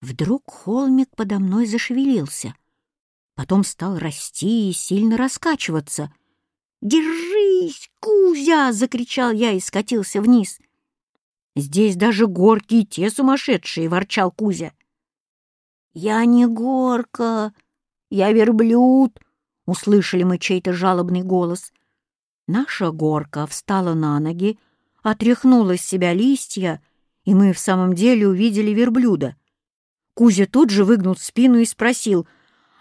Вдруг холмик подо мной зашевелился. Потом стал расти и сильно раскачиваться. «Держись, Кузя!» — закричал я и скатился вниз. «Здесь даже горки и те сумасшедшие!» — ворчал Кузя. «Я не горка, я верблюд!» — услышали мы чей-то жалобный голос. Наша горка встала на ноги, отряхнула с себя листья, и мы в самом деле увидели верблюда. Кузя тут же выгнул спину и спросил,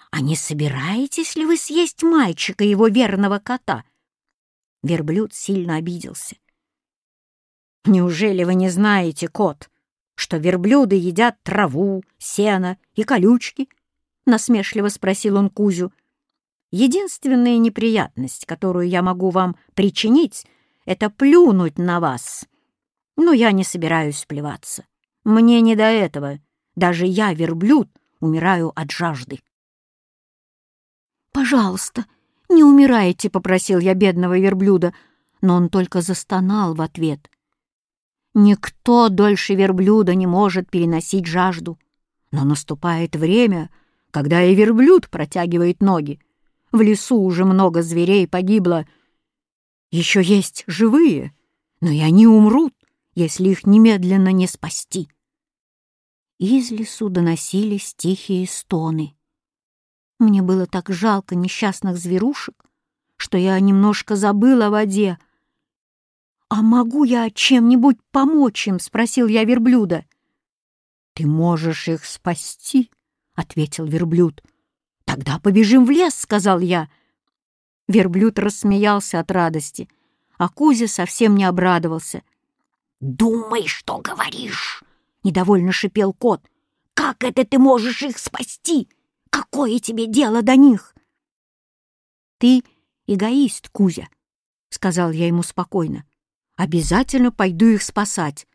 «А не собираетесь ли вы съесть мальчика, его верного кота?» Верблюд сильно обиделся. «Неужели вы не знаете, кот, что верблюды едят траву, сено и колючки?» — насмешливо спросил он Кузю. «Единственная неприятность, которую я могу вам причинить, это плюнуть на вас. Но я не собираюсь плеваться. Мне не до этого. Даже я, верблюд, умираю от жажды». «Пожалуйста, не умирайте», — попросил я бедного верблюда, но он только застонал в ответ — Никто дольше верблюда не может переносить жажду. Но наступает время, когда и верблюд протягивает ноги. В лесу уже много зверей погибло. Еще есть живые, но и они умрут, если их немедленно не спасти. Из лесу доносились тихие стоны. Мне было так жалко несчастных зверушек, что я немножко забыла о воде, «А могу я чем-нибудь помочь им?» — спросил я верблюда. «Ты можешь их спасти», — ответил верблюд. «Тогда побежим в лес», — сказал я. Верблюд рассмеялся от радости, а Кузя совсем не обрадовался. «Думай, что говоришь!» — недовольно шипел кот. «Как это ты можешь их спасти? Какое тебе дело до них?» «Ты эгоист, Кузя», — сказал я ему спокойно. Обязательно пойду их спасать.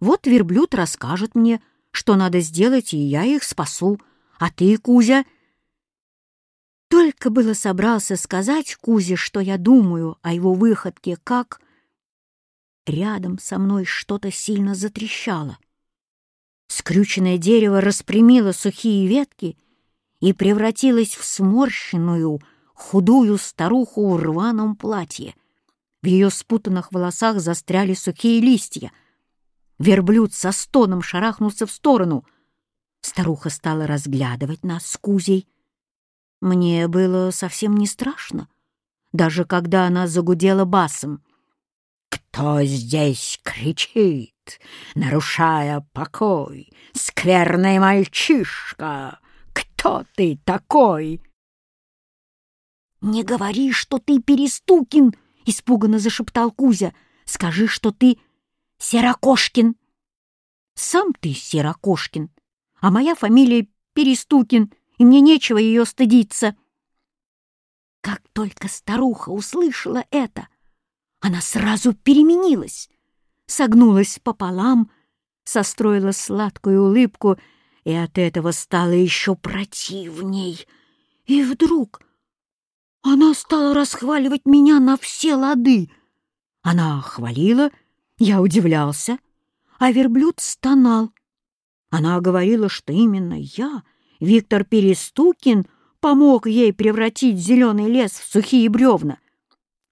Вот верблюд расскажет мне, что надо сделать, и я их спасу. А ты, Кузя...» Только было собрался сказать Кузе, что я думаю о его выходке, как... Рядом со мной что-то сильно затрещало. Скрюченное дерево распрямило сухие ветки и превратилось в сморщенную, худую старуху в рваном платье — в ее спутанных волосах застряли сухие листья. Верблюд со стоном шарахнулся в сторону. Старуха стала разглядывать нас с Кузей. Мне было совсем не страшно, даже когда она загудела басом. «Кто здесь кричит, нарушая покой? Скверный мальчишка! Кто ты такой?» «Не говори, что ты Перестукин!» — испуганно зашептал Кузя. «Скажи, что ты Серокошкин». «Сам ты Серокошкин, а моя фамилия Перестукин, и мне нечего ее стыдиться». Как только старуха услышала это, она сразу переменилась, согнулась пополам, состроила сладкую улыбку и от этого стало еще противней. И вдруг она стала расхваливать меня на все лады. Она хвалила, я удивлялся, а верблюд стонал. Она говорила, что именно я, Виктор Перестукин, помог ей превратить зеленый лес в сухие бревна.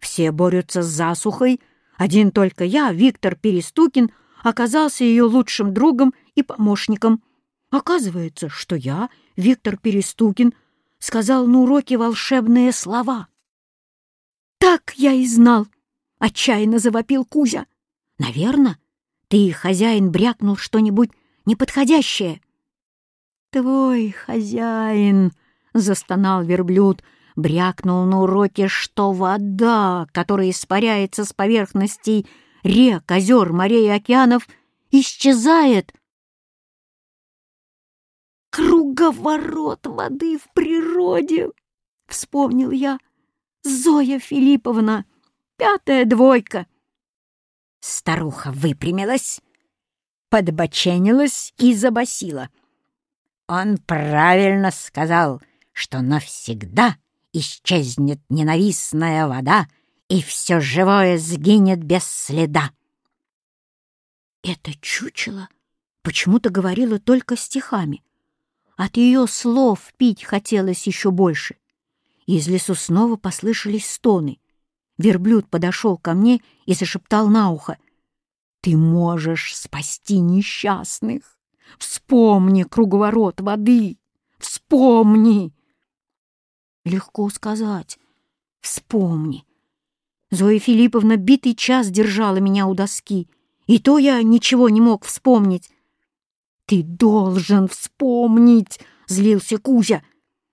Все борются с засухой, один только я, Виктор Перестукин, оказался ее лучшим другом и помощником. Оказывается, что я, Виктор Перестукин, сказал на уроке волшебные слова. «Так я и знал!» — отчаянно завопил Кузя. «Наверно, ты, хозяин, брякнул что-нибудь неподходящее». «Твой хозяин!» — застонал верблюд, брякнул на уроке, что вода, которая испаряется с поверхностей рек, озер, морей и океанов, исчезает, Круговорот воды в природе, вспомнил я. Зоя Филипповна, пятая двойка. Старуха выпрямилась, подбоченилась и забасила. Он правильно сказал, что навсегда исчезнет ненавистная вода, и все живое сгинет без следа. Это чучело почему-то говорило только стихами — От ее слов пить хотелось еще больше. Из лесу снова послышались стоны. Верблюд подошел ко мне и зашептал на ухо. «Ты можешь спасти несчастных! Вспомни круговорот воды! Вспомни!» Легко сказать. «Вспомни!» Зоя Филипповна битый час держала меня у доски, и то я ничего не мог вспомнить. «Ты должен вспомнить!» — злился Кузя.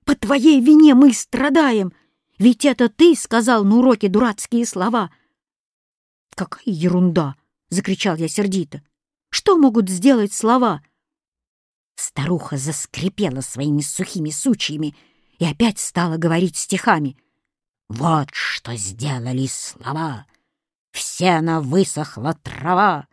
«По твоей вине мы страдаем, ведь это ты сказал на уроке дурацкие слова». «Какая ерунда!» — закричал я сердито. «Что могут сделать слова?» Старуха заскрипела своими сухими сучьями и опять стала говорить стихами — вот что сделали слова. Все на высохла трава,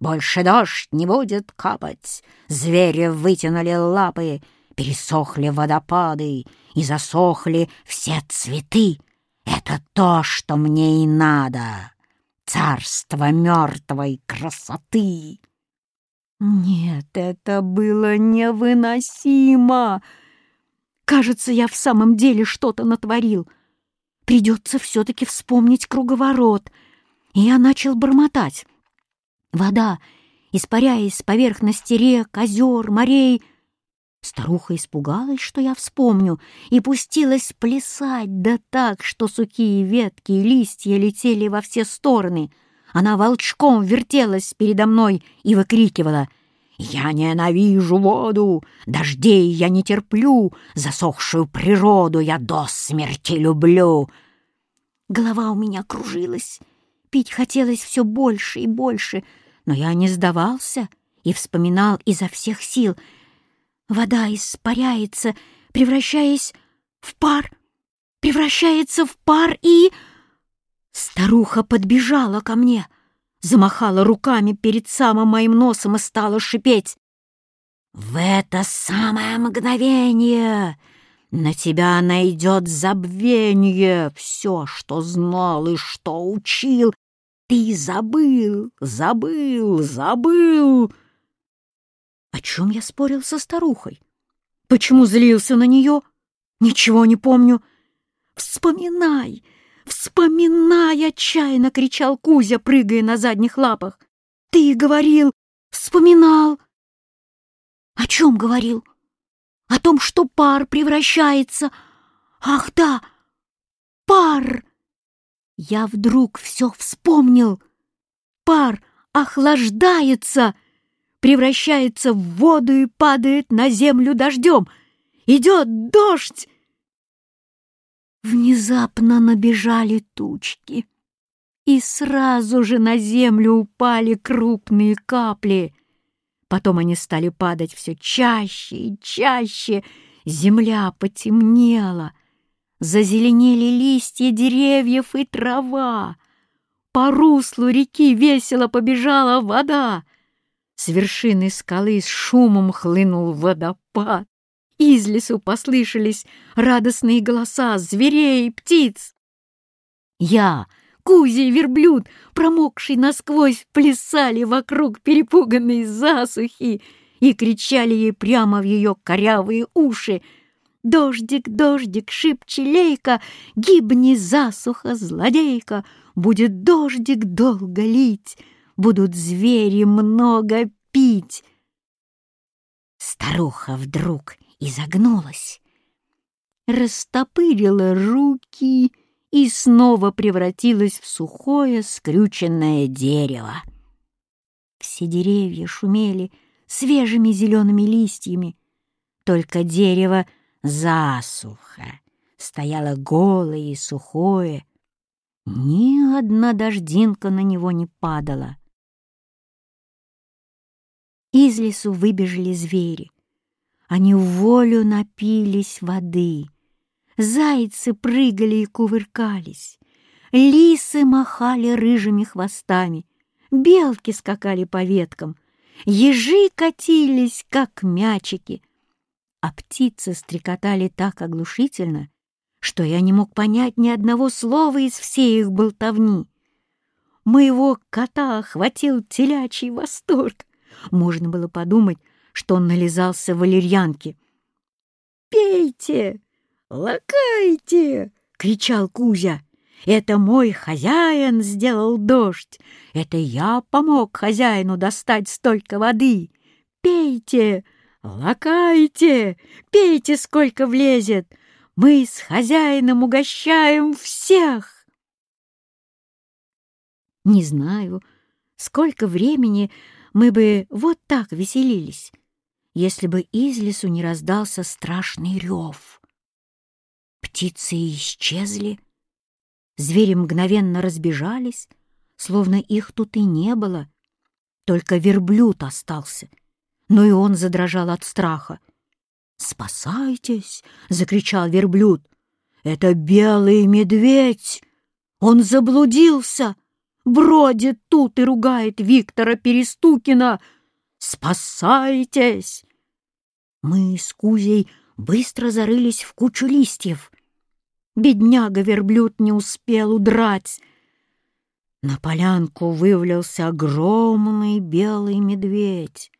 Больше дождь не будет капать, Звери вытянули лапы, Пересохли водопады И засохли все цветы. Это то, что мне и надо. Царство мертвой красоты. Нет, это было невыносимо. Кажется, я в самом деле что-то натворил — Придется все-таки вспомнить круговорот. И я начал бормотать. Вода, испаряясь с поверхности рек, озер, морей. Старуха испугалась, что я вспомню, и пустилась плясать, да так, что сухие ветки и листья летели во все стороны. Она волчком вертелась передо мной и выкрикивала — я ненавижу воду, дождей я не терплю, засохшую природу я до смерти люблю. Голова у меня кружилась, пить хотелось все больше и больше, но я не сдавался и вспоминал изо всех сил. Вода испаряется, превращаясь в пар, превращается в пар и... Старуха подбежала ко мне — замахала руками перед самым моим носом и стала шипеть. «В это самое мгновение на тебя найдет забвение. Все, что знал и что учил, ты забыл, забыл, забыл!» О чем я спорил со старухой? Почему злился на нее? Ничего не помню. «Вспоминай! «Вспоминай!» — отчаянно кричал Кузя, прыгая на задних лапах. «Ты говорил, вспоминал!» «О чем говорил?» «О том, что пар превращается!» «Ах да, пар!» Я вдруг все вспомнил. Пар охлаждается, превращается в воду и падает на землю дождем. Идет дождь, Внезапно набежали тучки, и сразу же на землю упали крупные капли. Потом они стали падать все чаще и чаще, земля потемнела, зазеленели листья деревьев и трава. По руслу реки весело побежала вода. С вершины скалы с шумом хлынул водопад. Из лесу послышались радостные голоса зверей и птиц. Я, Кузя и верблюд, промокший насквозь, плясали вокруг перепуганной засухи и кричали ей прямо в ее корявые уши. «Дождик, дождик, шибче лейка, гибни засуха, злодейка, будет дождик долго лить, будут звери много пить». Старуха вдруг изогнулась, растопырила руки и снова превратилась в сухое скрюченное дерево. Все деревья шумели свежими зелеными листьями, только дерево засуха стояло голое и сухое, ни одна дождинка на него не падала. Из лесу выбежали звери. Они в волю напились воды. Зайцы прыгали и кувыркались. Лисы махали рыжими хвостами. Белки скакали по веткам. Ежи катились, как мячики. А птицы стрекотали так оглушительно, что я не мог понять ни одного слова из всей их болтовни. Моего кота охватил телячий восторг. Можно было подумать, что он нализался валерьянки. пейте, лакайте!» — кричал Кузя. «Это мой хозяин сделал дождь! Это я помог хозяину достать столько воды! Пейте, лакайте, пейте, сколько влезет! Мы с хозяином угощаем всех!» Не знаю, сколько времени мы бы вот так веселились, если бы из лесу не раздался страшный рев. Птицы исчезли, звери мгновенно разбежались, словно их тут и не было. Только верблюд остался, но и он задрожал от страха. «Спасайтесь!» — закричал верблюд. «Это белый медведь! Он заблудился! Бродит тут и ругает Виктора Перестукина! Спасайтесь!» Мы с Кузей быстро зарылись в кучу листьев. Бедняга-верблюд не успел удрать. На полянку вывалился огромный белый медведь.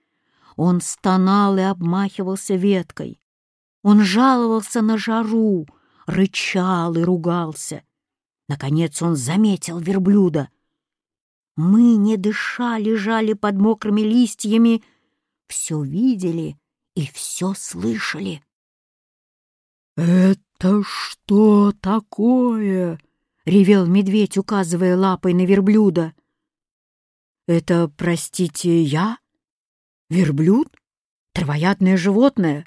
Он стонал и обмахивался веткой. Он жаловался на жару, рычал и ругался. Наконец он заметил верблюда. Мы, не дыша, лежали под мокрыми листьями, все видели и все слышали. «Это что такое?» — ревел медведь, указывая лапой на верблюда. «Это, простите, я? Верблюд? Травоядное животное?»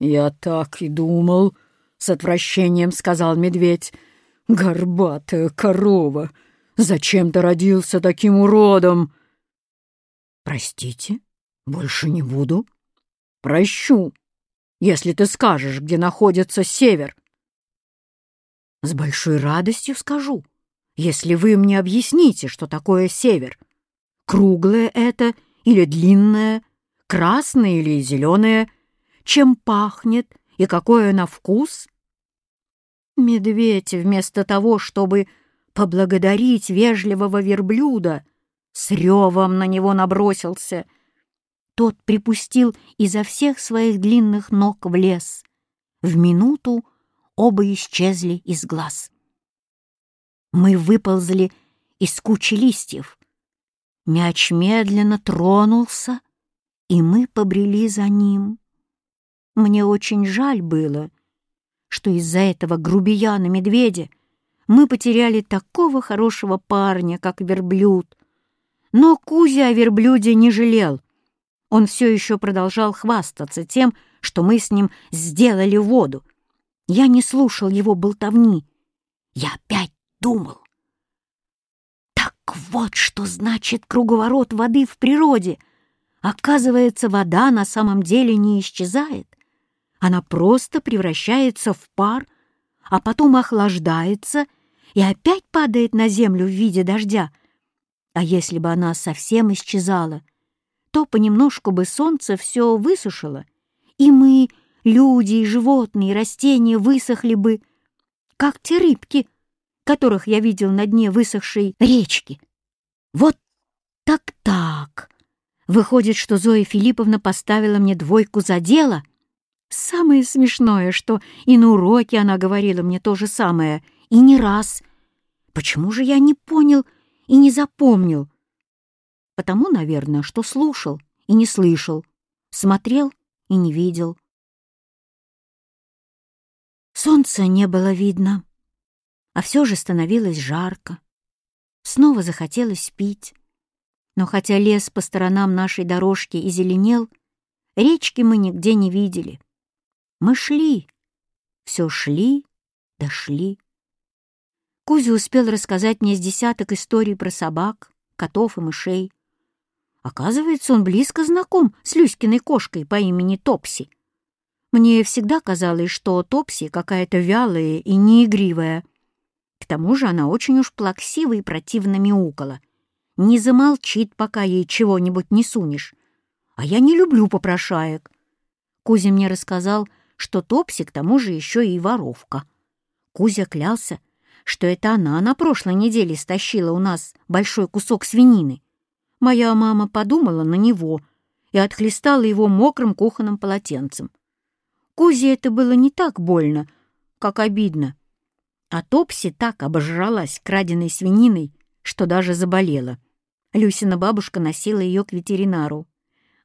«Я так и думал», — с отвращением сказал медведь. «Горбатая корова! Зачем ты родился таким уродом?» «Простите, больше не буду. Прощу, если ты скажешь, где находится север». «С большой радостью скажу, если вы мне объясните, что такое север. Круглое это или длинное, красное или зеленое, чем пахнет и какое на вкус?» Медведь вместо того, чтобы поблагодарить вежливого верблюда, с ревом на него набросился. Тот припустил изо всех своих длинных ног в лес. В минуту оба исчезли из глаз. Мы выползли из кучи листьев. Мяч медленно тронулся, и мы побрели за ним. Мне очень жаль было, что из-за этого грубияна-медведя мы потеряли такого хорошего парня, как верблюд. Но Кузя о верблюде не жалел. Он все еще продолжал хвастаться тем, что мы с ним сделали воду. Я не слушал его болтовни. Я опять думал. Так вот, что значит круговорот воды в природе. Оказывается, вода на самом деле не исчезает. Она просто превращается в пар, а потом охлаждается и опять падает на землю в виде дождя. А если бы она совсем исчезала, то понемножку бы солнце все высушило, и мы, люди и животные, и растения высохли бы, как те рыбки, которых я видел на дне высохшей речки. Вот так-так. Выходит, что Зоя Филипповна поставила мне двойку за дело. Самое смешное, что и на уроке она говорила мне то же самое, и не раз. Почему же я не понял и не запомнил? Потому, наверное, что слушал и не слышал, смотрел и не видел. Солнца не было видно, а все же становилось жарко. Снова захотелось пить. Но хотя лес по сторонам нашей дорожки и зеленел, речки мы нигде не видели. Мы шли, все шли, дошли. Кузя успел рассказать мне с десяток историй про собак, котов и мышей. Оказывается, он близко знаком с Люськиной кошкой по имени Топси. Мне всегда казалось, что Топси какая-то вялая и неигривая. К тому же она очень уж плаксиво и противно мяукала. Не замолчит, пока ей чего-нибудь не сунешь. А я не люблю попрошаек. Кузя мне рассказал, что Топси к тому же еще и воровка. Кузя клялся, что это она на прошлой неделе стащила у нас большой кусок свинины. Моя мама подумала на него и отхлестала его мокрым кухонным полотенцем. Кузе это было не так больно, как обидно. А Топси так обожралась краденой свининой, что даже заболела. Люсина бабушка носила ее к ветеринару.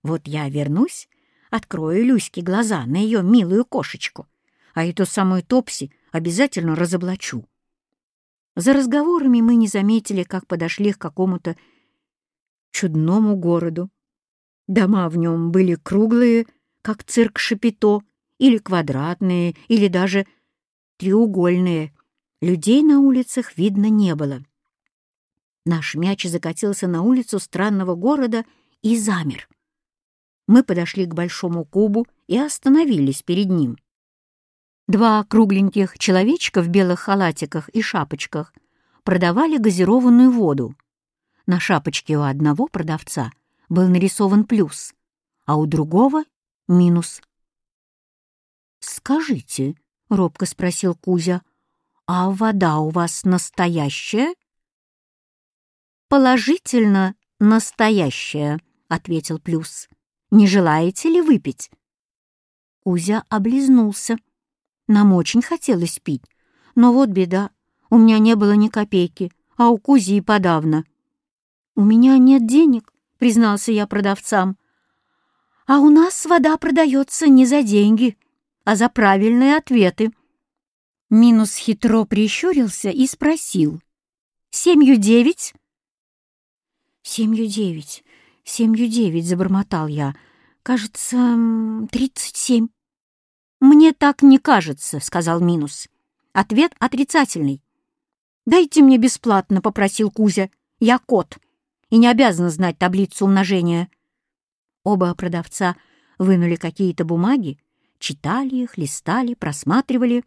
Вот я вернусь, открою Люське глаза на ее милую кошечку, а эту самую Топси обязательно разоблачу. За разговорами мы не заметили, как подошли к какому-то чудному городу. Дома в нем были круглые, как цирк Шапито, или квадратные, или даже треугольные. Людей на улицах видно не было. Наш мяч закатился на улицу странного города и замер. Мы подошли к большому кубу и остановились перед ним. Два кругленьких человечка в белых халатиках и шапочках продавали газированную воду. На шапочке у одного продавца был нарисован плюс, а у другого — минус. «Скажите», — робко спросил Кузя, — «а вода у вас настоящая?» «Положительно настоящая», — ответил Плюс. «Не желаете ли выпить?» Кузя облизнулся. Нам очень хотелось пить, но вот беда, у меня не было ни копейки, а у Кузи и подавно. «У меня нет денег», — признался я продавцам. «А у нас вода продается не за деньги, а за правильные ответы». Минус хитро прищурился и спросил. «Семью девять?» «Семью девять, семью девять», — забормотал я. «Кажется, тридцать семь». «Мне так не кажется», — сказал Минус. Ответ отрицательный. «Дайте мне бесплатно», — попросил Кузя. «Я кот и не обязан знать таблицу умножения». Оба продавца вынули какие-то бумаги, читали их, листали, просматривали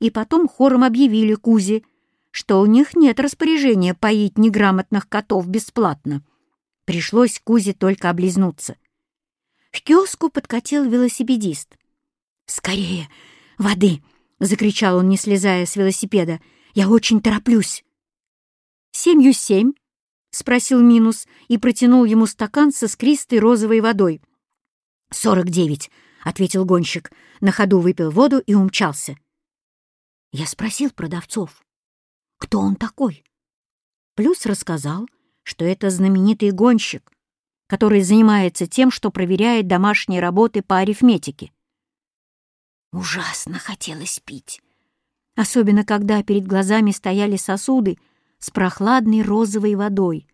и потом хором объявили Кузе, что у них нет распоряжения поить неграмотных котов бесплатно. Пришлось Кузе только облизнуться. К киоску подкатил велосипедист. «Скорее! Воды!» — закричал он, не слезая с велосипеда. «Я очень тороплюсь!» «Семью семь?» — спросил Минус и протянул ему стакан со скристой розовой водой. «Сорок девять!» — ответил гонщик. На ходу выпил воду и умчался. Я спросил продавцов, кто он такой. Плюс рассказал, что это знаменитый гонщик, который занимается тем, что проверяет домашние работы по арифметике. Ужасно хотелось пить, особенно когда перед глазами стояли сосуды с прохладной розовой водой.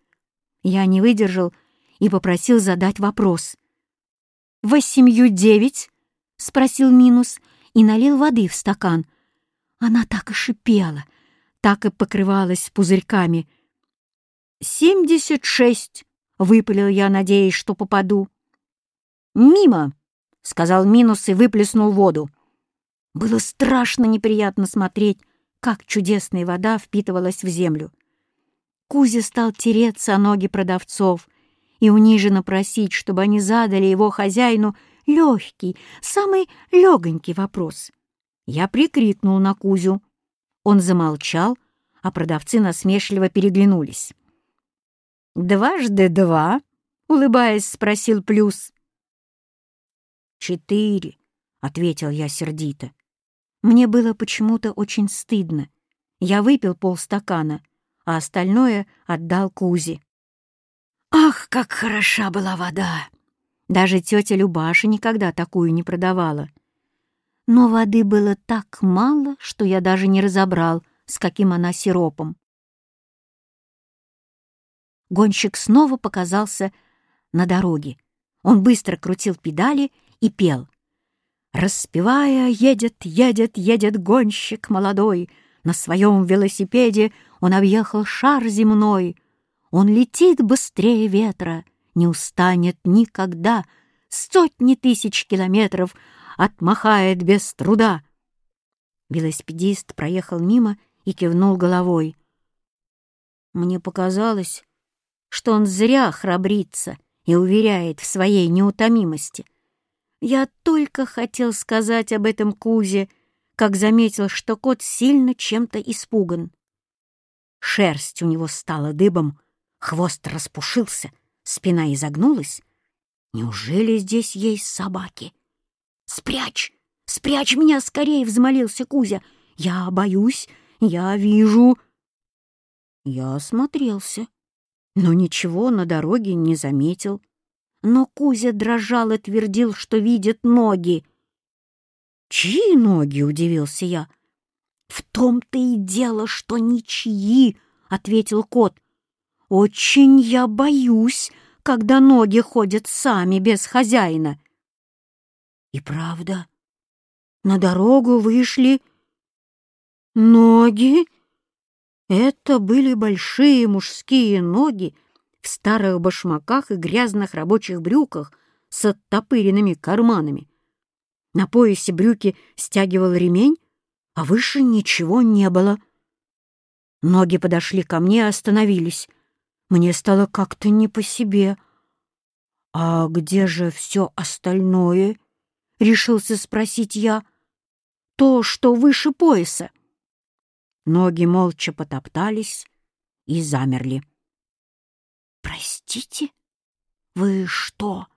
Я не выдержал и попросил задать вопрос. «Восемью девять?» — спросил Минус и налил воды в стакан. Она так и шипела, так и покрывалась пузырьками. «Семьдесят шесть!» — выпалил я, надеясь, что попаду. «Мимо!» — сказал Минус и выплеснул воду. Было страшно неприятно смотреть, как чудесная вода впитывалась в землю. Кузя стал тереться о ноги продавцов и униженно просить, чтобы они задали его хозяину легкий, самый легонький вопрос. Я прикрикнул на Кузю. Он замолчал, а продавцы насмешливо переглянулись. «Дважды два?» — улыбаясь, спросил Плюс. «Четыре», — ответил я сердито. Мне было почему-то очень стыдно. Я выпил полстакана, а остальное отдал Кузе. Ах, как хороша была вода! Даже тетя Любаша никогда такую не продавала. Но воды было так мало, что я даже не разобрал, с каким она сиропом. Гонщик снова показался на дороге. Он быстро крутил педали и пел. Распевая, едет, едет, едет гонщик молодой. На своем велосипеде он объехал шар земной. Он летит быстрее ветра, не устанет никогда. Сотни тысяч километров отмахает без труда. Велосипедист проехал мимо и кивнул головой. Мне показалось, что он зря храбрится и уверяет в своей неутомимости — я только хотел сказать об этом Кузе, как заметил, что кот сильно чем-то испуган. Шерсть у него стала дыбом, хвост распушился, спина изогнулась. Неужели здесь есть собаки? «Спрячь!» — Спрячь меня скорее!» — взмолился Кузя. «Я боюсь, я вижу...» Я осмотрелся, но ничего на дороге не заметил. Но Кузя дрожал и твердил, что видит ноги. «Чьи ноги?» — удивился я. «В том-то и дело, что ничьи!» — ответил кот. «Очень я боюсь, когда ноги ходят сами, без хозяина». И правда, на дорогу вышли ноги. Это были большие мужские ноги в старых башмаках и грязных рабочих брюках с оттопыренными карманами. На поясе брюки стягивал ремень, а выше ничего не было. Ноги подошли ко мне и остановились. Мне стало как-то не по себе. «А где же все остальное?» — решился спросить я. «То, что выше пояса». Ноги молча потоптались и замерли. «Простите, вы что,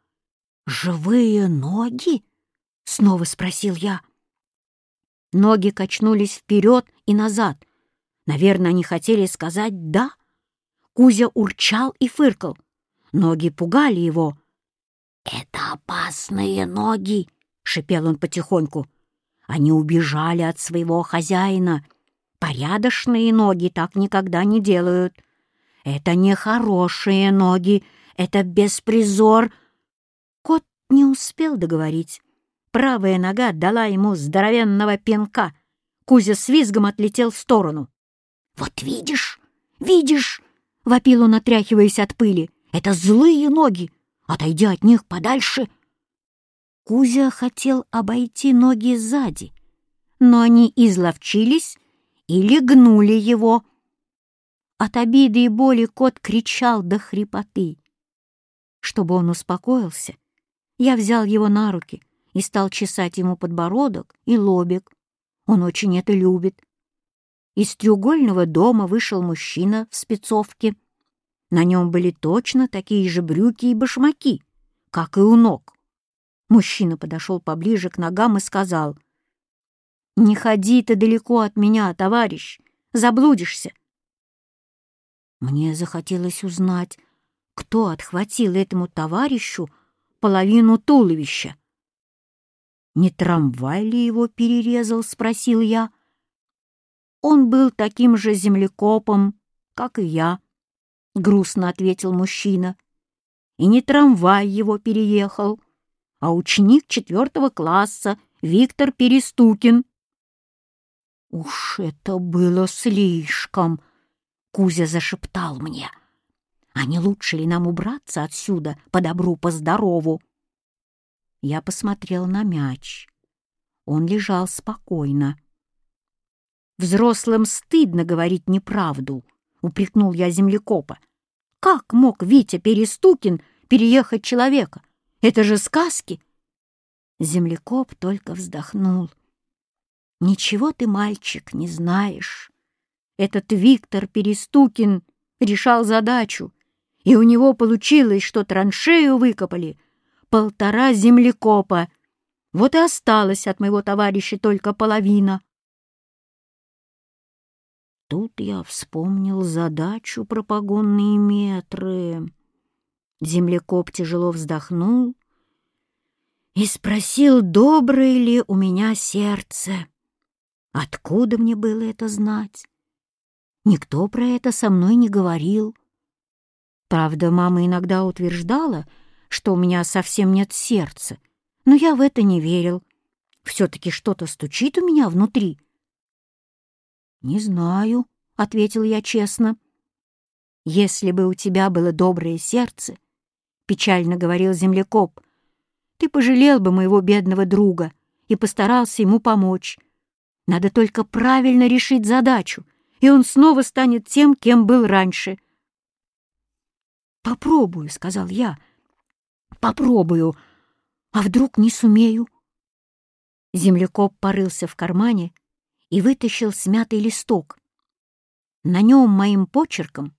живые ноги?» — снова спросил я. Ноги качнулись вперед и назад. Наверное, они хотели сказать «да». Кузя урчал и фыркал. Ноги пугали его. «Это опасные ноги!» — шипел он потихоньку. «Они убежали от своего хозяина. Порядочные ноги так никогда не делают. Это не хорошие ноги, это беспризор». Кот не успел договорить. Правая нога дала ему здоровенного пинка. Кузя с визгом отлетел в сторону. «Вот видишь, видишь!» — вопил он, отряхиваясь от пыли. «Это злые ноги! Отойди от них подальше!» Кузя хотел обойти ноги сзади, но они изловчились и легнули его. От обиды и боли кот кричал до хрипоты. Чтобы он успокоился, я взял его на руки — и стал чесать ему подбородок и лобик. Он очень это любит. Из треугольного дома вышел мужчина в спецовке. На нем были точно такие же брюки и башмаки, как и у ног. Мужчина подошел поближе к ногам и сказал, «Не ходи ты далеко от меня, товарищ, заблудишься». Мне захотелось узнать, кто отхватил этому товарищу половину туловища. «Не трамвай ли его перерезал?» — спросил я. «Он был таким же землекопом, как и я», — грустно ответил мужчина. «И не трамвай его переехал, а ученик четвертого класса Виктор Перестукин». «Уж это было слишком!» — Кузя зашептал мне. «А не лучше ли нам убраться отсюда по добру, по здорову?» Я посмотрел на мяч. Он лежал спокойно. «Взрослым стыдно говорить неправду», — упрекнул я землекопа. «Как мог Витя Перестукин переехать человека? Это же сказки!» Землекоп только вздохнул. «Ничего ты, мальчик, не знаешь. Этот Виктор Перестукин решал задачу, и у него получилось, что траншею выкопали — полтора землекопа. Вот и осталось от моего товарища только половина. Тут я вспомнил задачу про погонные метры. Землекоп тяжело вздохнул и спросил, доброе ли у меня сердце. Откуда мне было это знать? Никто про это со мной не говорил. Правда, мама иногда утверждала, что у меня совсем нет сердца, но я в это не верил. Все-таки что-то стучит у меня внутри. «Не знаю», — ответил я честно. «Если бы у тебя было доброе сердце», — печально говорил землекоп, «ты пожалел бы моего бедного друга и постарался ему помочь. Надо только правильно решить задачу, и он снова станет тем, кем был раньше». «Попробую», — сказал я, — Попробую. А вдруг не сумею? Землекоп порылся в кармане и вытащил смятый листок. На нем моим почерком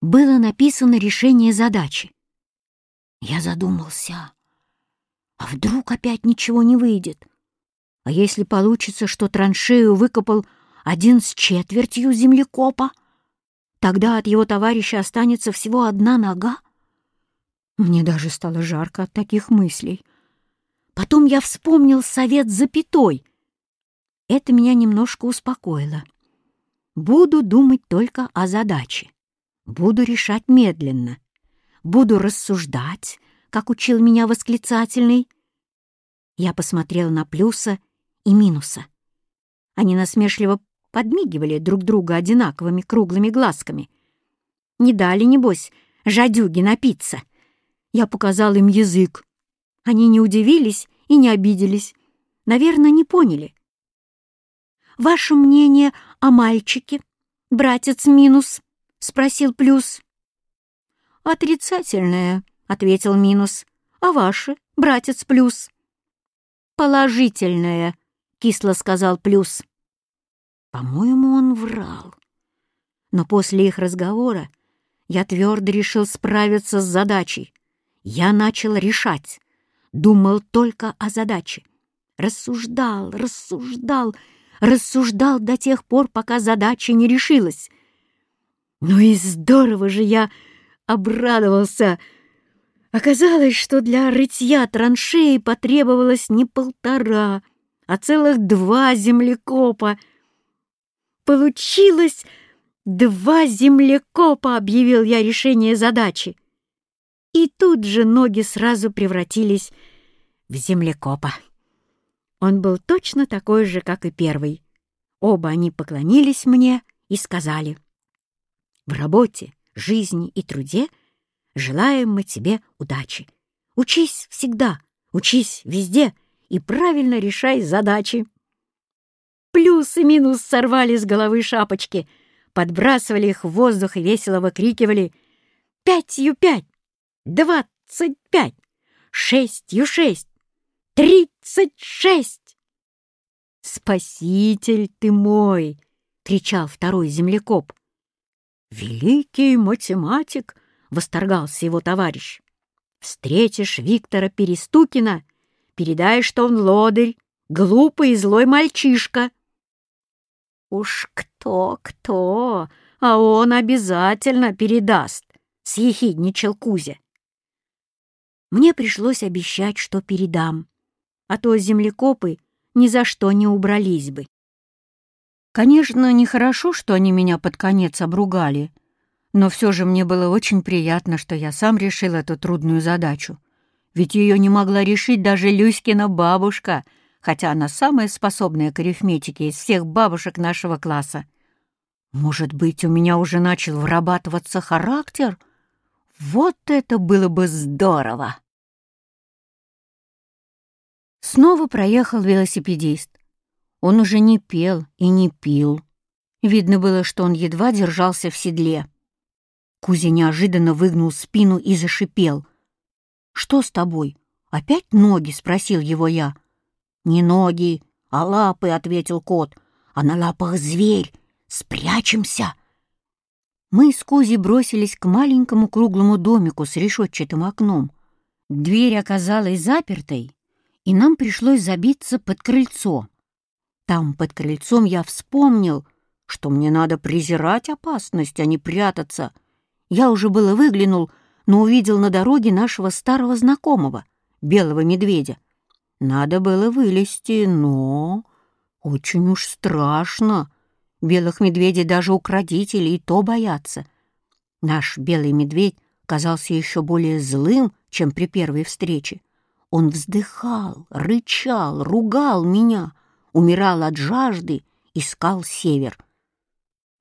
было написано решение задачи. Я задумался. А вдруг опять ничего не выйдет? А если получится, что траншею выкопал один с четвертью землекопа, тогда от его товарища останется всего одна нога? Мне даже стало жарко от таких мыслей. Потом я вспомнил совет запятой. Это меня немножко успокоило. Буду думать только о задаче. Буду решать медленно. Буду рассуждать, как учил меня восклицательный. Я посмотрел на плюса и минуса. Они насмешливо подмигивали друг друга одинаковыми круглыми глазками. Не дали, небось, жадюги напиться. Я показал им язык. Они не удивились и не обиделись. Наверное, не поняли. «Ваше мнение о мальчике, братец Минус?» — спросил Плюс. «Отрицательное», — ответил Минус. «А ваше, братец Плюс?» «Положительное», — кисло сказал Плюс. По-моему, он врал. Но после их разговора я твердо решил справиться с задачей. Я начал решать, думал только о задаче. Рассуждал, рассуждал, рассуждал до тех пор, пока задача не решилась. Ну и здорово же я обрадовался! Оказалось, что для рытья траншеи потребовалось не полтора, а целых два землекопа — Получилось два землекопа, объявил я решение задачи. И тут же ноги сразу превратились в землекопа. Он был точно такой же, как и первый. Оба они поклонились мне и сказали, «В работе, жизни и труде желаем мы тебе удачи. Учись всегда, учись везде и правильно решай задачи». Плюс и минус сорвали с головы шапочки, подбрасывали их в воздух и весело выкрикивали «Пятью пять! Двадцать пять! Шестью шесть! Тридцать шесть!» «Спаситель ты мой!» — кричал второй землекоп. «Великий математик!» — восторгался его товарищ. «Встретишь Виктора Перестукина, передай, что он лодырь, глупый и злой мальчишка». «Уж кто-кто, а он обязательно передаст», — съехидничал Кузя. Мне пришлось обещать, что передам, а то землекопы ни за что не убрались бы. Конечно, нехорошо, что они меня под конец обругали, но все же мне было очень приятно, что я сам решил эту трудную задачу. Ведь ее не могла решить даже Люськина бабушка — хотя она самая способная к арифметике из всех бабушек нашего класса. Может быть, у меня уже начал вырабатываться характер? Вот это было бы здорово! Снова проехал велосипедист. Он уже не пел и не пил. Видно было, что он едва держался в седле. Кузя неожиданно выгнул спину и зашипел. «Что с тобой? Опять ноги?» — спросил его я. «Не ноги, а лапы», — ответил кот. «А на лапах зверь. Спрячемся!» Мы с Кузей бросились к маленькому круглому домику с решетчатым окном. Дверь оказалась запертой, и нам пришлось забиться под крыльцо. Там, под крыльцом, я вспомнил, что мне надо презирать опасность, а не прятаться. Я уже было выглянул, но увидел на дороге нашего старого знакомого, белого медведя. Надо было вылезти, но... Очень уж страшно. Белых медведей даже укротители и то боятся. Наш белый медведь казался еще более злым, чем при первой встрече. Он вздыхал, рычал, ругал меня, умирал от жажды, искал север.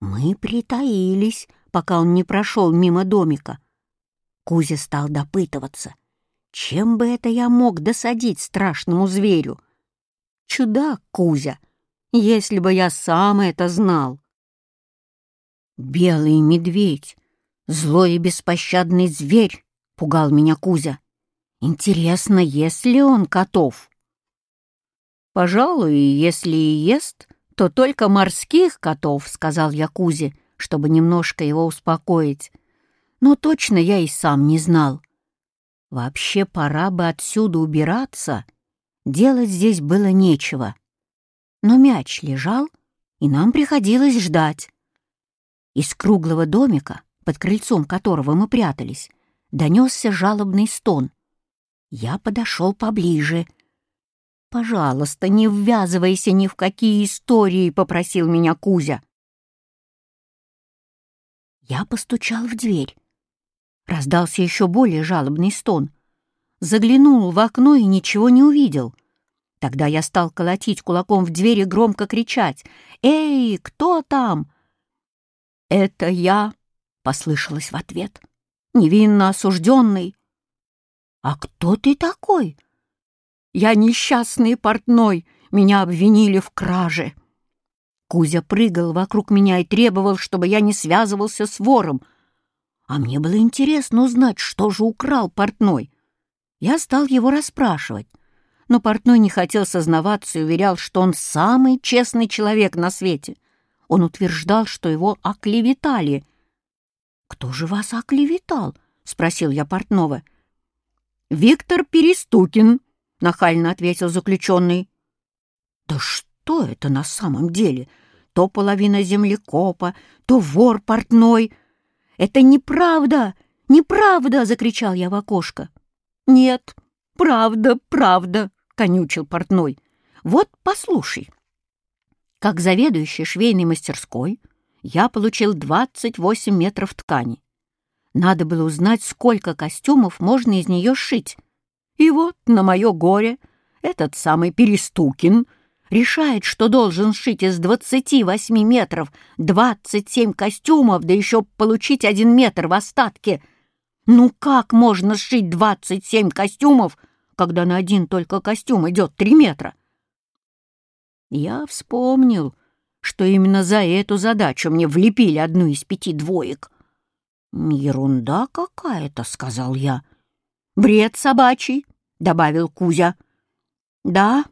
Мы притаились, пока он не прошел мимо домика. Кузя стал допытываться — чем бы это я мог досадить страшному зверю? Чудак, Кузя, если бы я сам это знал. Белый медведь, злой и беспощадный зверь, пугал меня Кузя. Интересно, ест ли он котов? Пожалуй, если и ест, то только морских котов, сказал я Кузе, чтобы немножко его успокоить. Но точно я и сам не знал. Вообще пора бы отсюда убираться. Делать здесь было нечего. Но мяч лежал, и нам приходилось ждать. Из круглого домика, под крыльцом которого мы прятались, донесся жалобный стон. Я подошел поближе. «Пожалуйста, не ввязывайся ни в какие истории», — попросил меня Кузя. Я постучал в дверь. Раздался еще более жалобный стон. Заглянул в окно и ничего не увидел. Тогда я стал колотить кулаком в дверь и громко кричать. «Эй, кто там?» «Это я», — послышалось в ответ. «Невинно осужденный». «А кто ты такой?» «Я несчастный портной, меня обвинили в краже». Кузя прыгал вокруг меня и требовал, чтобы я не связывался с вором. А мне было интересно узнать, что же украл портной. Я стал его расспрашивать, но портной не хотел сознаваться и уверял, что он самый честный человек на свете. Он утверждал, что его оклеветали. «Кто же вас оклеветал?» — спросил я портного. «Виктор Перестукин», — нахально ответил заключенный. «Да что это на самом деле?» то половина землекопа, то вор портной. «Это неправда! Неправда!» — закричал я в окошко. «Нет, правда, правда!» — конючил портной. «Вот послушай. Как заведующий швейной мастерской я получил 28 метров ткани. Надо было узнать, сколько костюмов можно из нее сшить. И вот, на мое горе, этот самый Перестукин — решает, что должен сшить из 28 метров 27 костюмов, да еще получить один метр в остатке. Ну как можно сшить 27 костюмов, когда на один только костюм идет 3 метра? Я вспомнил, что именно за эту задачу мне влепили одну из пяти двоек. «Ерунда какая-то», — сказал я. «Бред собачий», — добавил Кузя. «Да,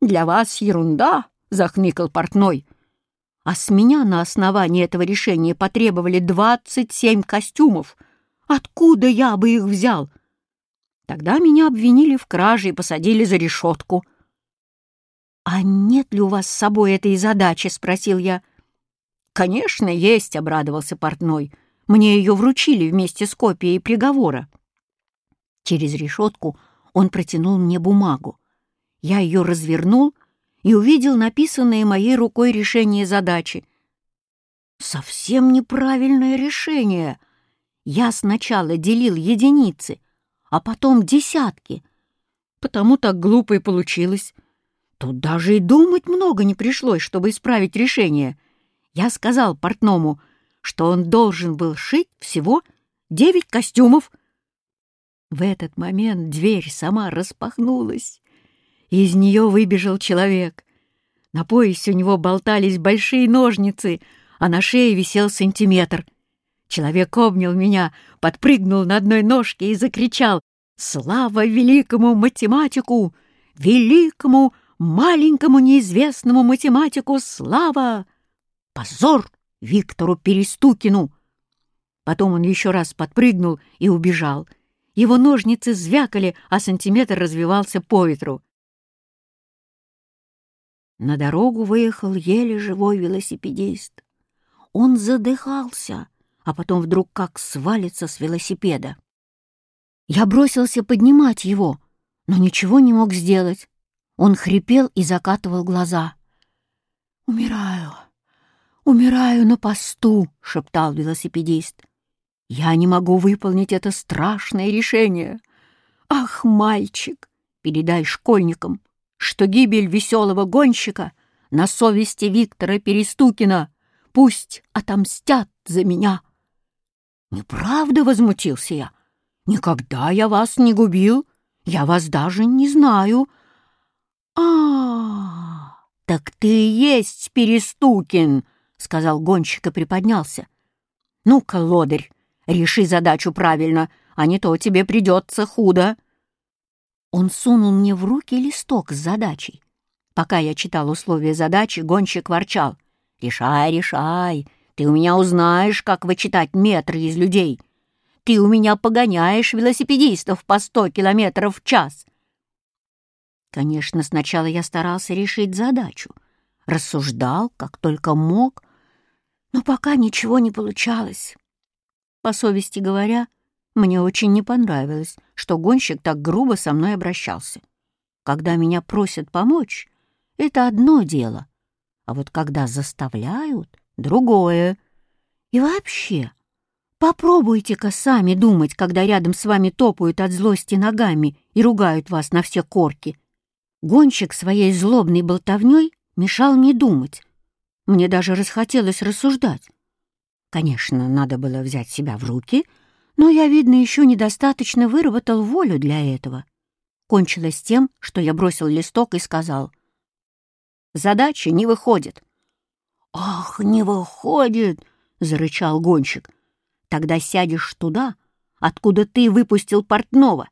«Для вас ерунда», — захныкал портной. А с меня на основании этого решения потребовали двадцать семь костюмов. Откуда я бы их взял? Тогда меня обвинили в краже и посадили за решетку. «А нет ли у вас с собой этой задачи?» — спросил я. «Конечно, есть», — обрадовался портной. «Мне ее вручили вместе с копией приговора». Через решетку он протянул мне бумагу. Я ее развернул и увидел написанное моей рукой решение задачи. Совсем неправильное решение. Я сначала делил единицы, а потом десятки. Потому так глупо и получилось. Тут даже и думать много не пришлось, чтобы исправить решение. Я сказал портному, что он должен был шить всего девять костюмов. В этот момент дверь сама распахнулась, из нее выбежал человек. На поясе у него болтались большие ножницы, а на шее висел сантиметр. Человек обнял меня, подпрыгнул на одной ножке и закричал «Слава великому математику! Великому, маленькому неизвестному математику слава! Позор Виктору Перестукину!» Потом он еще раз подпрыгнул и убежал. Его ножницы звякали, а сантиметр развивался по ветру. На дорогу выехал еле живой велосипедист. Он задыхался, а потом вдруг как свалится с велосипеда. Я бросился поднимать его, но ничего не мог сделать. Он хрипел и закатывал глаза. «Умираю, умираю на посту», — шептал велосипедист. «Я не могу выполнить это страшное решение. Ах, мальчик, передай школьникам, что гибель веселого гонщика на совести Виктора Перестукина. Пусть отомстят за меня. Неправда, — возмутился я. Никогда я вас не губил, я вас даже не знаю. А, так ты и есть Перестукин, — сказал гонщик и приподнялся. Ну-ка, лодырь, реши задачу правильно, а не то тебе придется худо. Он сунул мне в руки листок с задачей. Пока я читал условия задачи, гонщик ворчал. «Решай, решай, ты у меня узнаешь, как вычитать метры из людей. Ты у меня погоняешь велосипедистов по сто километров в час». Конечно, сначала я старался решить задачу, рассуждал, как только мог, но пока ничего не получалось. По совести говоря, мне очень не понравилось, что гонщик так грубо со мной обращался. Когда меня просят помочь, это одно дело, а вот когда заставляют — другое. И вообще, попробуйте-ка сами думать, когда рядом с вами топают от злости ногами и ругают вас на все корки. Гонщик своей злобной болтовней мешал мне думать. Мне даже расхотелось рассуждать. Конечно, надо было взять себя в руки, но я, видно, еще недостаточно выработал волю для этого. Кончилось тем, что я бросил листок и сказал. «Задача не выходит». «Ах, не выходит!» — зарычал гонщик. «Тогда сядешь туда, откуда ты выпустил портного.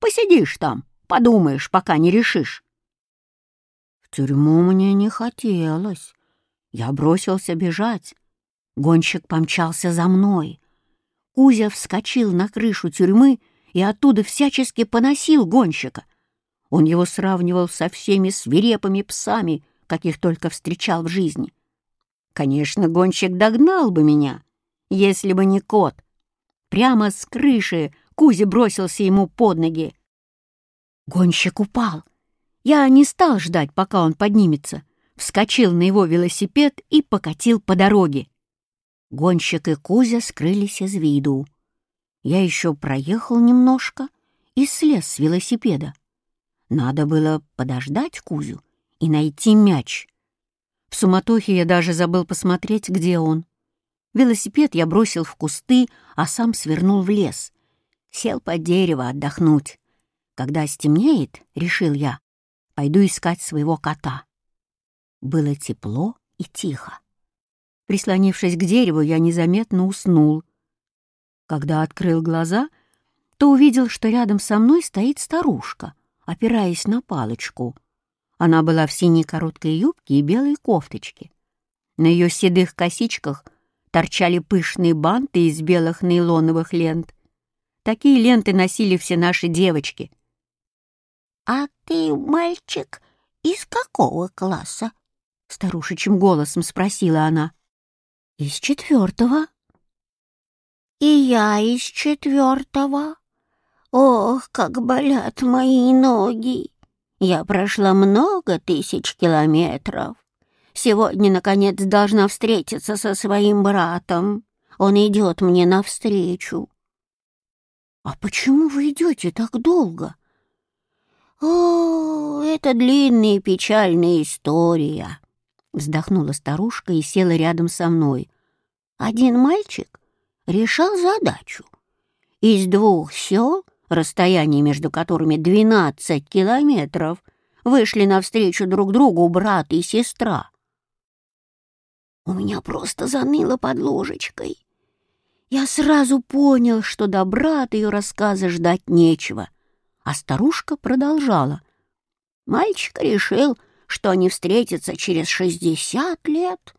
Посидишь там, подумаешь, пока не решишь». В тюрьму мне не хотелось. Я бросился бежать. Гонщик помчался за мной. Кузя вскочил на крышу тюрьмы и оттуда всячески поносил гонщика. Он его сравнивал со всеми свирепыми псами, каких только встречал в жизни. Конечно, гонщик догнал бы меня, если бы не кот. Прямо с крыши Кузя бросился ему под ноги. Гонщик упал. Я не стал ждать, пока он поднимется, вскочил на его велосипед и покатил по дороге. Гонщик и Кузя скрылись из виду. Я еще проехал немножко и слез с велосипеда. Надо было подождать Кузю и найти мяч. В суматохе я даже забыл посмотреть, где он. Велосипед я бросил в кусты, а сам свернул в лес. Сел под дерево отдохнуть. Когда стемнеет, решил я, пойду искать своего кота. Было тепло и тихо. Прислонившись к дереву, я незаметно уснул. Когда открыл глаза, то увидел, что рядом со мной стоит старушка, опираясь на палочку. Она была в синей короткой юбке и белой кофточке. На ее седых косичках торчали пышные банты из белых нейлоновых лент. Такие ленты носили все наши девочки — «А ты, мальчик, из какого класса?» — старушечьим голосом спросила она. «Из четвертого». «И я из четвертого. Ох, как болят мои ноги! Я прошла много тысяч километров. Сегодня, наконец, должна встретиться со своим братом. Он идет мне навстречу». «А почему вы идете так долго?» «О, это длинная печальная история», — вздохнула старушка и села рядом со мной. «Один мальчик решал задачу. Из двух сел, расстояние между которыми двенадцать километров, вышли навстречу друг другу брат и сестра. У меня просто заныло под ложечкой. Я сразу понял, что до брата ее рассказа ждать нечего — а старушка продолжала. Мальчик решил, что они встретятся через шестьдесят лет.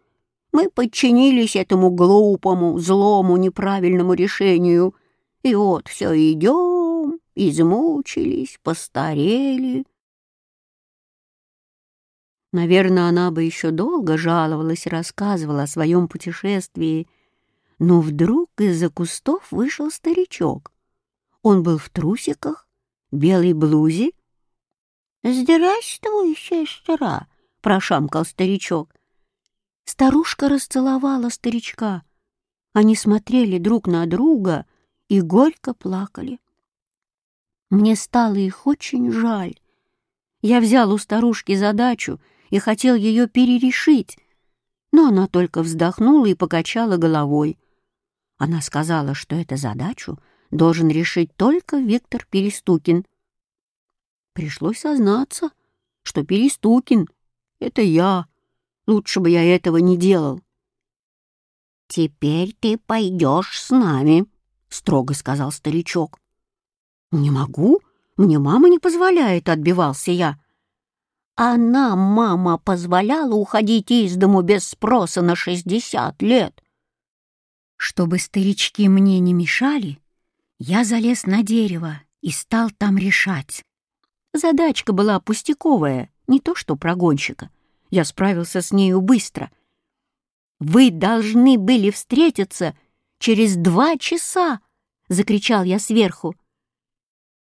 Мы подчинились этому глупому, злому, неправильному решению. И вот все идем, измучились, постарели. Наверное, она бы еще долго жаловалась и рассказывала о своем путешествии, но вдруг из-за кустов вышел старичок. Он был в трусиках, белой блузе? «Здравствуй, сестра!» — прошамкал старичок. Старушка расцеловала старичка. Они смотрели друг на друга и горько плакали. Мне стало их очень жаль. Я взял у старушки задачу и хотел ее перерешить, но она только вздохнула и покачала головой. Она сказала, что эту задачу должен решить только Виктор Перестукин. Пришлось сознаться, что Перестукин — это я. Лучше бы я этого не делал. «Теперь ты пойдешь с нами», — строго сказал старичок. «Не могу, мне мама не позволяет», — отбивался я. «А нам мама позволяла уходить из дому без спроса на шестьдесят лет». Чтобы старички мне не мешали, я залез на дерево и стал там решать. Задачка была пустяковая, не то что прогонщика. Я справился с нею быстро. «Вы должны были встретиться через два часа!» — закричал я сверху.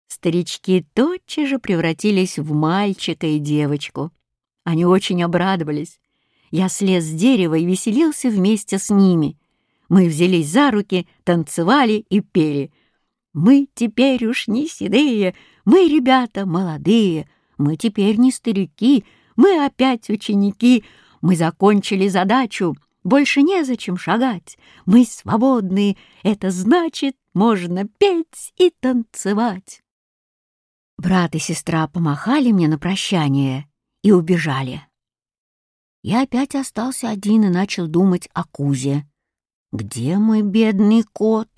Старички тотчас же превратились в мальчика и девочку. Они очень обрадовались. Я слез с дерева и веселился вместе с ними. Мы взялись за руки, танцевали и пели. «Мы теперь уж не седые, мы, ребята, молодые, мы теперь не старики, мы опять ученики, мы закончили задачу, больше незачем шагать, мы свободны, это значит, можно петь и танцевать». Брат и сестра помахали мне на прощание и убежали. Я опять остался один и начал думать о Кузе. Где мой бедный кот?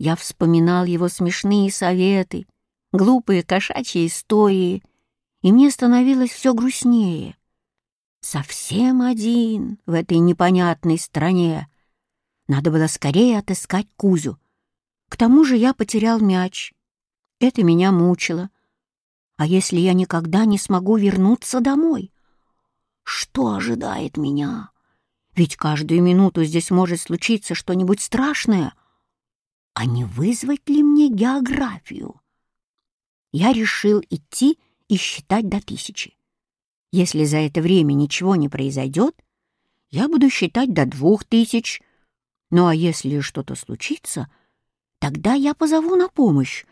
Я вспоминал его смешные советы, глупые кошачьи истории, и мне становилось все грустнее. Совсем один в этой непонятной стране. Надо было скорее отыскать Кузю. К тому же я потерял мяч. Это меня мучило. А если я никогда не смогу вернуться домой? Что ожидает меня? Ведь каждую минуту здесь может случиться что-нибудь страшное. А не вызвать ли мне географию? Я решил идти и считать до тысячи. Если за это время ничего не произойдет, я буду считать до двух тысяч. Ну а если что-то случится, тогда я позову на помощь.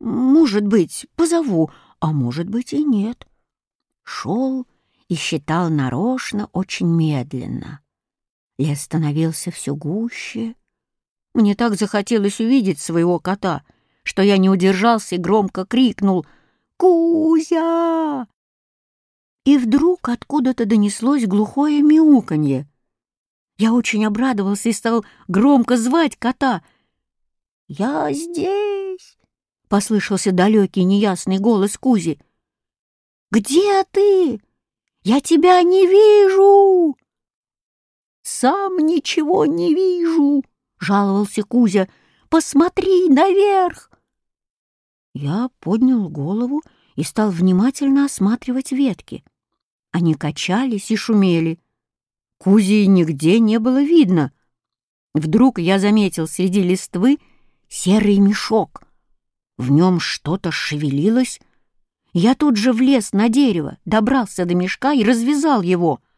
Может быть, позову, а может быть и нет. Шел и считал нарочно очень медленно. Лес становился все гуще. Мне так захотелось увидеть своего кота, что я не удержался и громко крикнул «Кузя!». И вдруг откуда-то донеслось глухое мяуканье. Я очень обрадовался и стал громко звать кота. «Я здесь!» — послышался далекий неясный голос Кузи. «Где ты? Я тебя не вижу!» «Сам ничего не вижу!» — жаловался Кузя. «Посмотри наверх!» Я поднял голову и стал внимательно осматривать ветки. Они качались и шумели. Кузи нигде не было видно. Вдруг я заметил среди листвы серый мешок. В нем что-то шевелилось. Я тут же влез на дерево, добрался до мешка и развязал его —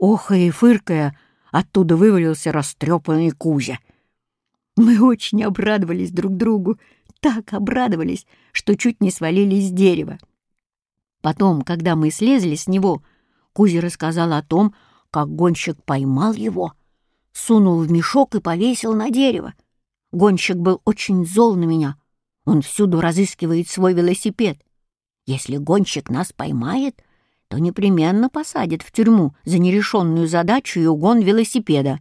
Охая и фыркая, оттуда вывалился растрепанный Кузя. Мы очень обрадовались друг другу, так обрадовались, что чуть не свалились с дерева. Потом, когда мы слезли с него, Кузя рассказал о том, как гонщик поймал его, сунул в мешок и повесил на дерево. Гонщик был очень зол на меня. Он всюду разыскивает свой велосипед. Если гонщик нас поймает, то непременно посадят в тюрьму за нерешенную задачу и угон велосипеда.